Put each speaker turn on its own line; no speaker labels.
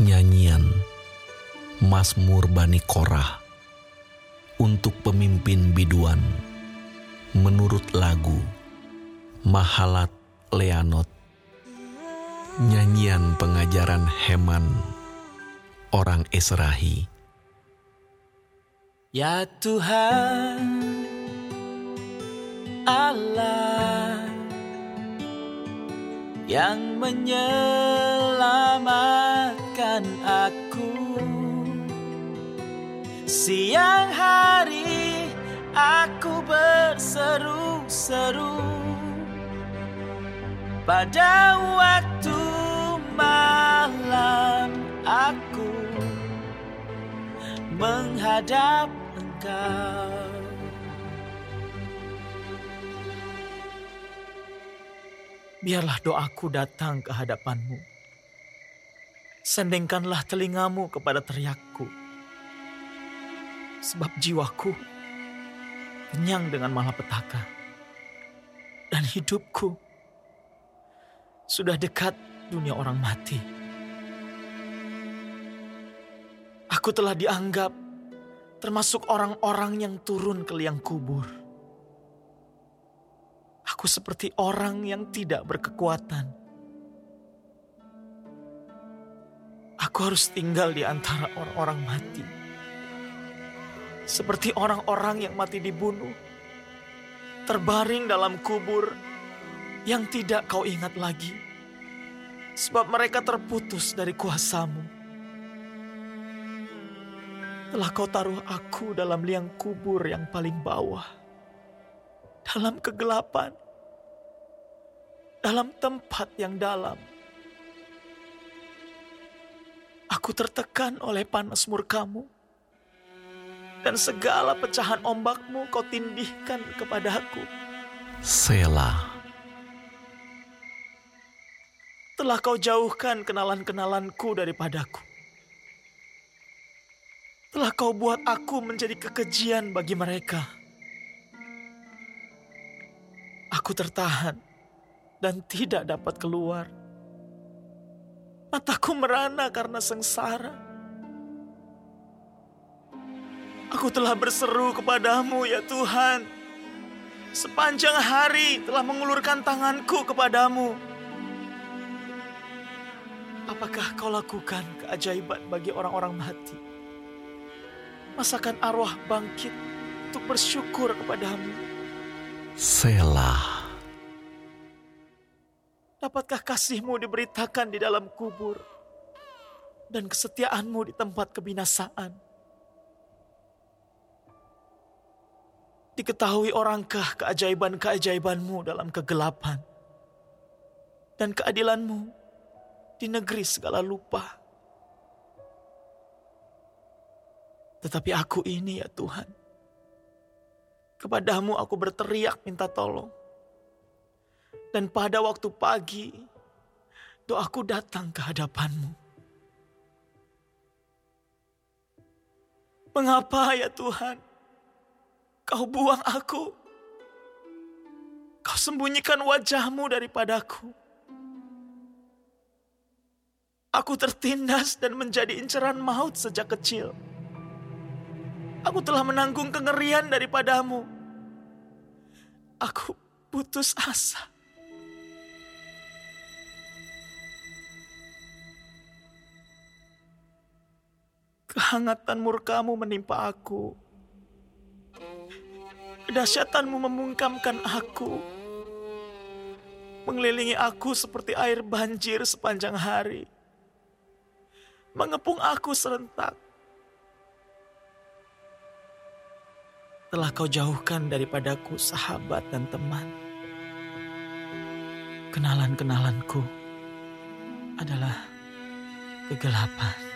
Nyanyian Mazmur Bani Korah untuk pemimpin biduan menurut lagu Mahalat Leanot Nyanyian pengajaran Heman orang Esrahi
Ya Tuhan Allah yang menyelamatkan aku. Siang hari aku berseru-seru. Pada waktu malam aku menghadap engkau. Biarlah doaku datang ke hadapanmu. Sendengkanlah telingamu kepada teriakku. Sebab jiwaku kenyang dengan malapetaka. Dan hidupku sudah dekat dunia orang mati. Aku telah dianggap termasuk orang-orang yang turun ke liang kubur. Aku seperti orang yang tidak berkekuatan. Aku harus tinggal di antara orang-orang mati. Seperti orang-orang yang mati dibunuh. Terbaring dalam kubur yang tidak kau ingat lagi. Sebab mereka terputus dari kuasamu. Telah kau taruh aku dalam liang kubur yang paling bawah. Dalam kegelapan dalam tempat yang dalam. Aku tertekan oleh panas murkamu, dan segala pecahan ombakmu kau tindihkan kepadaku.
Selah
Telah kau jauhkan kenalan-kenalanku daripadaku. Telah kau buat aku menjadi kekejian bagi mereka. Aku tertahan dan tidak dapat keluar. Mataku merana karena sengsara. Aku telah berseru kepadamu ya Tuhan. Sepanjang hari telah mengulurkan tanganku kepadamu. Apakah kau lakukan keajaiban bagi orang-orang mati? Masakan arwah bangkit untuk bersyukur kepadamu.
Selah
Dapatkah kasihmu diberitakan di dalam kubur dan kesetiaanmu di tempat kebinasaan? Diketahui orangkah keajaiban-keajaibanmu dalam kegelapan dan keadilanmu di negeri segala lupa. Tetapi aku ini ya Tuhan, kepadamu aku berteriak minta tolong dan pada waktu pagi, doaku datang ke hadapanmu. Mengapa ya Tuhan, kau buang aku? Kau sembunyikan wajahmu daripadaku. Aku tertindas dan menjadi inceran maut sejak kecil. Aku telah menanggung kengerian daripadamu. Aku putus asa. Kehangatan murkamu menimpa aku. Kedahsyatanmu memungkamkan aku. Mengelilingi aku seperti air banjir sepanjang hari. Mengepung aku serentak. Telah kau jauhkan daripadaku sahabat dan teman. Kenalan-kenalanku adalah kegelapan.